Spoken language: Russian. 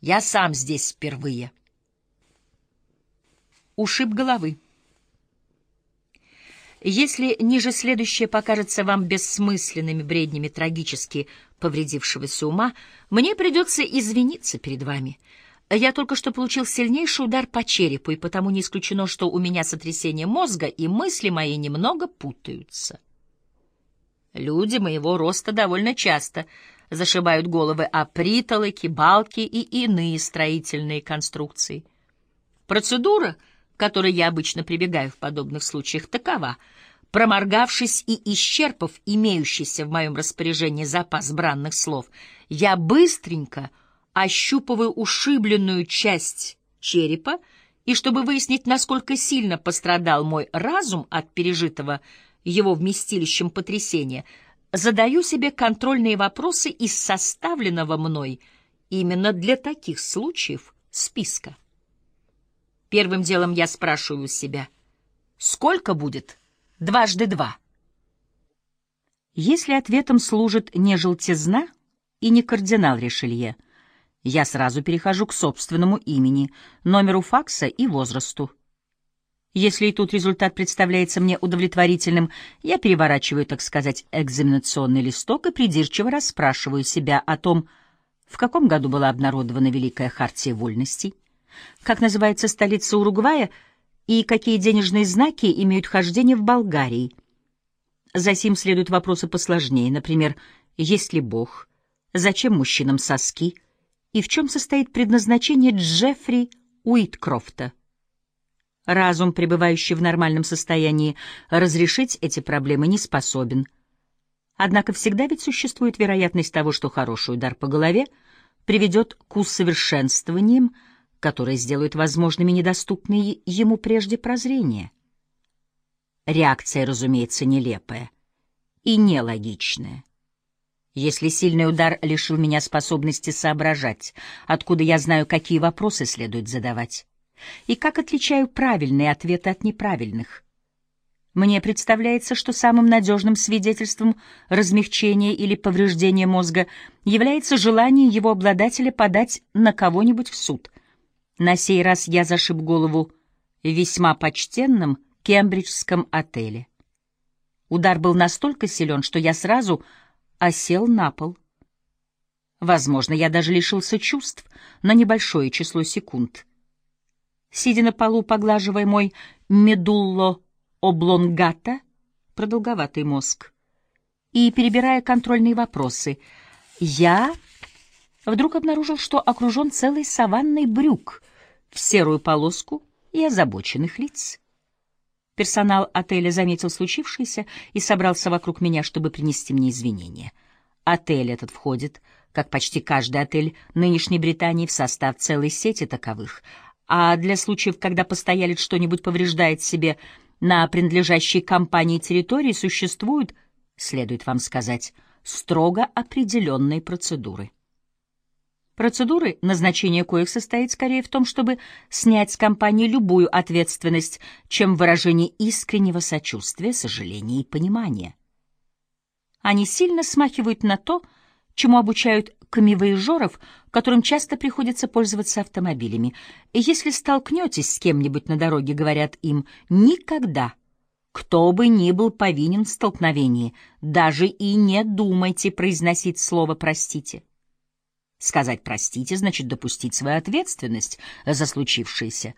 Я сам здесь впервые. Ушиб головы. Если ниже следующее покажется вам бессмысленными бреднями трагически повредившегося ума, мне придется извиниться перед вами. Я только что получил сильнейший удар по черепу, и потому не исключено, что у меня сотрясение мозга, и мысли мои немного путаются. Люди моего роста довольно часто зашибают головы о притолоки, балки и иные строительные конструкции. Процедура — к которой я обычно прибегаю в подобных случаях, такова. Проморгавшись и исчерпав имеющийся в моем распоряжении запас бранных слов, я быстренько ощупываю ушибленную часть черепа, и чтобы выяснить, насколько сильно пострадал мой разум от пережитого его вместилищем потрясения, задаю себе контрольные вопросы из составленного мной именно для таких случаев списка. Первым делом я спрашиваю себя, сколько будет дважды два? Если ответом служит не желтизна и не кардинал Ришелье, я сразу перехожу к собственному имени, номеру факса и возрасту. Если и тут результат представляется мне удовлетворительным, я переворачиваю, так сказать, экзаменационный листок и придирчиво расспрашиваю себя о том, в каком году была обнародована Великая Хартия Вольностей, как называется столица Уругвая и какие денежные знаки имеют хождение в Болгарии. Затем следуют вопросы посложнее, например, есть ли Бог, зачем мужчинам соски и в чем состоит предназначение Джеффри Уиткрофта. Разум, пребывающий в нормальном состоянии, разрешить эти проблемы не способен. Однако всегда ведь существует вероятность того, что хороший удар по голове приведет к усовершенствованиям, которые сделают возможными недоступные ему прежде прозрения. Реакция, разумеется, нелепая и нелогичная. Если сильный удар лишил меня способности соображать, откуда я знаю, какие вопросы следует задавать, и как отличаю правильные ответы от неправильных, мне представляется, что самым надежным свидетельством размягчения или повреждения мозга является желание его обладателя подать на кого-нибудь в суд — на сей раз я зашиб голову в весьма почтенном кембриджском отеле. Удар был настолько силен, что я сразу осел на пол. Возможно, я даже лишился чувств на небольшое число секунд. Сидя на полу, поглаживая мой медулло облонгата, продолговатый мозг, и перебирая контрольные вопросы, я вдруг обнаружил, что окружен целой саванной брюк — в серую полоску и озабоченных лиц. Персонал отеля заметил случившееся и собрался вокруг меня, чтобы принести мне извинения. Отель этот входит, как почти каждый отель нынешней Британии, в состав целой сети таковых, а для случаев, когда постоялец что-нибудь повреждает себе на принадлежащей компании территории, существуют, следует вам сказать, строго определенные процедуры. Процедуры, назначение коих состоит скорее в том, чтобы снять с компании любую ответственность, чем выражение искреннего сочувствия, сожаления и понимания. Они сильно смахивают на то, чему обучают камевоежоров, которым часто приходится пользоваться автомобилями. Если столкнетесь с кем-нибудь на дороге, говорят им, никогда, кто бы ни был повинен в столкновении, даже и не думайте произносить слово «простите». Сказать «простите» значит допустить свою ответственность за случившееся,